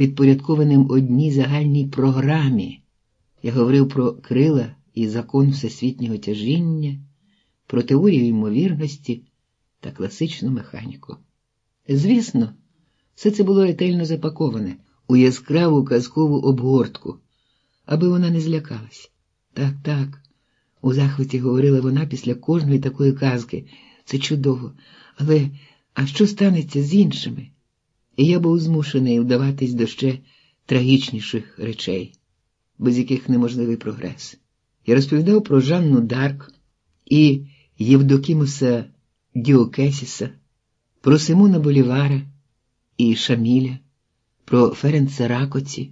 підпорядкованим одній загальній програмі. Я говорив про крила і закон всесвітнього тяжіння, про теорію ймовірності та класичну механіку. Звісно, все це було ретельно запаковане у яскраву казкову обгортку, аби вона не злякалась. Так, так, у захваті говорила вона після кожної такої казки. Це чудово, але а що станеться з іншими? І я був змушений вдаватись до ще трагічніших речей, без яких неможливий прогрес. Я розповідав про Жанну Дарк і Євдокімуса Діокесіса, про Симона Болівара і Шаміля, про Ференца Ракоці.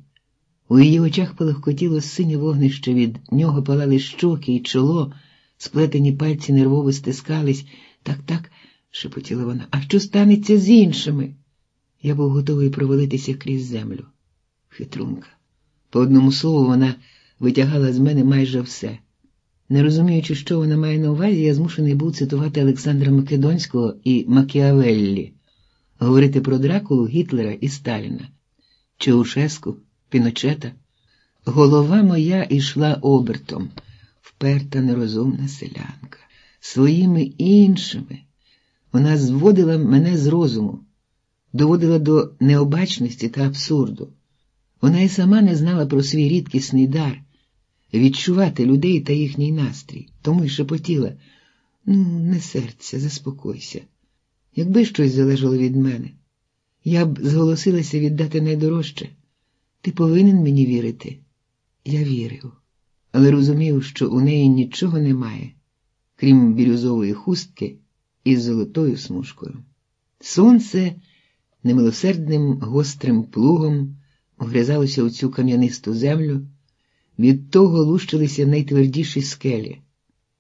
У її очах палахкотіло синє вогнище від нього палали щоки і чоло, сплетені пальці нервово стискались. Так, так, шепотіла вона, а що станеться з іншими? Я був готовий провалитися крізь землю. Хитрунка. По одному слову, вона витягала з мене майже все. Не розуміючи, що вона має на увазі, я змушений був цитувати Олександра Македонського і Макіавеллі, говорити про Дракулу, Гітлера і Сталіна, Чаушеску, Піночета. Голова моя ішла обертом, вперта нерозумна селянка. Своїми іншими вона зводила мене з розуму, доводила до необачності та абсурду. Вона і сама не знала про свій рідкісний дар відчувати людей та їхній настрій, тому й шепотіла ну, не серця, заспокойся. Якби щось залежало від мене, я б зголосилася віддати найдорожче. Ти повинен мені вірити. Я вірив, але розумів, що у неї нічого немає, крім бірюзової хустки із золотою смужкою. Сонце немилосердним гострим плугом вгризалося у цю кам'янисту землю, від того лущилися найтвердіші скелі.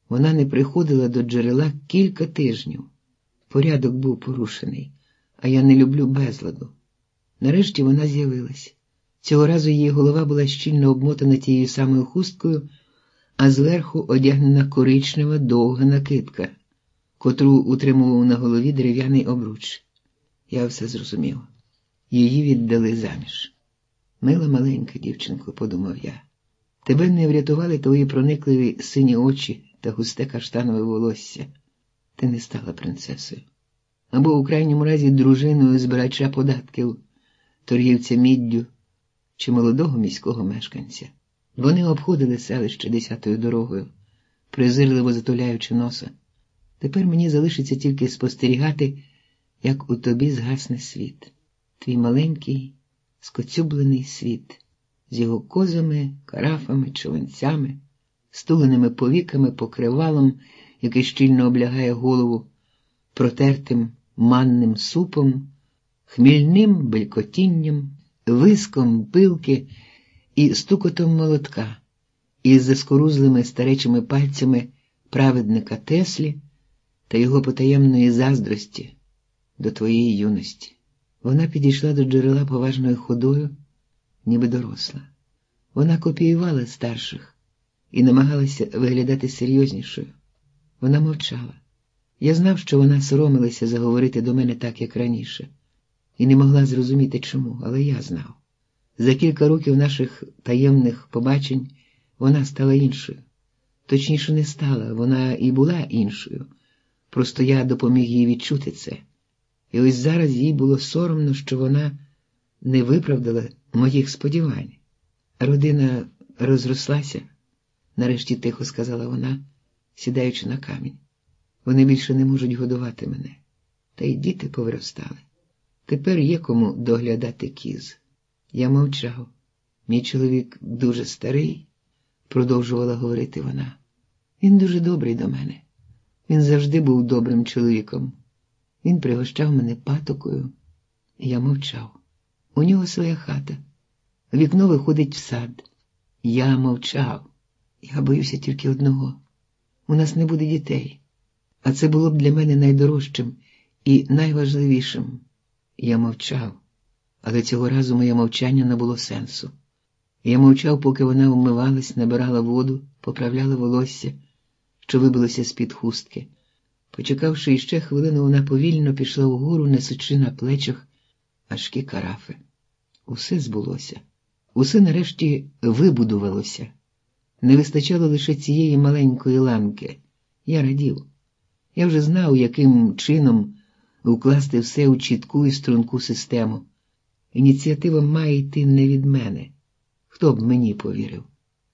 Вона не приходила до джерела кілька тижнів. Порядок був порушений, а я не люблю безладу. Нарешті вона з'явилась. Цього разу її голова була щільно обмотана тією самою хусткою, а зверху одягнена коричнева довга накидка, котру утримував на голові дерев'яний обруч. Я все зрозумів. Її віддали заміж. Мила маленька дівчинко, подумав я. Тебе не врятували твої проникливі сині очі та густе каштанове волосся. Ти не стала принцесою. Або у крайньому разі дружиною збирача податків, торгівця міддю чи молодого міського мешканця. Вони обходили селище десятою дорогою, презирливо затуляючи носа. Тепер мені залишиться тільки спостерігати, як у тобі згасне світ, твій маленький, скоцюблений світ, з його козами, карафами, човенцями, стуленими повіками, покривалом, який щільно облягає голову, протертим манним супом, хмільним белькотінням виском пилки і стукотом молотка, із заскорузлими старечими пальцями праведника Теслі та його потаємної заздрості до твоєї юності. Вона підійшла до джерела поважною ходою, ніби доросла. Вона копіювала старших і намагалася виглядати серйознішою. Вона мовчала. Я знав, що вона соромилася заговорити до мене так, як раніше і не могла зрозуміти чому, але я знав. За кілька років наших таємних побачень вона стала іншою. Точніше, не стала, вона і була іншою. Просто я допоміг їй відчути це. І ось зараз їй було соромно, що вона не виправдала моїх сподівань. Родина розрослася, нарешті тихо сказала вона, сідаючи на камінь. Вони більше не можуть годувати мене, та й діти повиростали. Тепер є кому доглядати кіз. Я мовчав. Мій чоловік дуже старий, продовжувала говорити вона. Він дуже добрий до мене. Він завжди був добрим чоловіком. Він пригощав мене патокою. Я мовчав. У нього своя хата. Вікно виходить в сад. Я мовчав. Я боюся тільки одного. У нас не буде дітей. А це було б для мене найдорожчим і найважливішим. Я мовчав, але цього разу моє мовчання не було сенсу. Я мовчав, поки вона вмивалась, набирала воду, поправляла волосся, що вибилося з-під хустки. Почекавши іще хвилину, вона повільно пішла вгору, несучи на плечах важкі карафи. Усе збулося, усе нарешті вибудувалося. Не вистачало лише цієї маленької ланки. Я радів. Я вже знав, яким чином укласти все у чітку і струнку систему. Ініціатива має йти не від мене. Хто б мені повірив?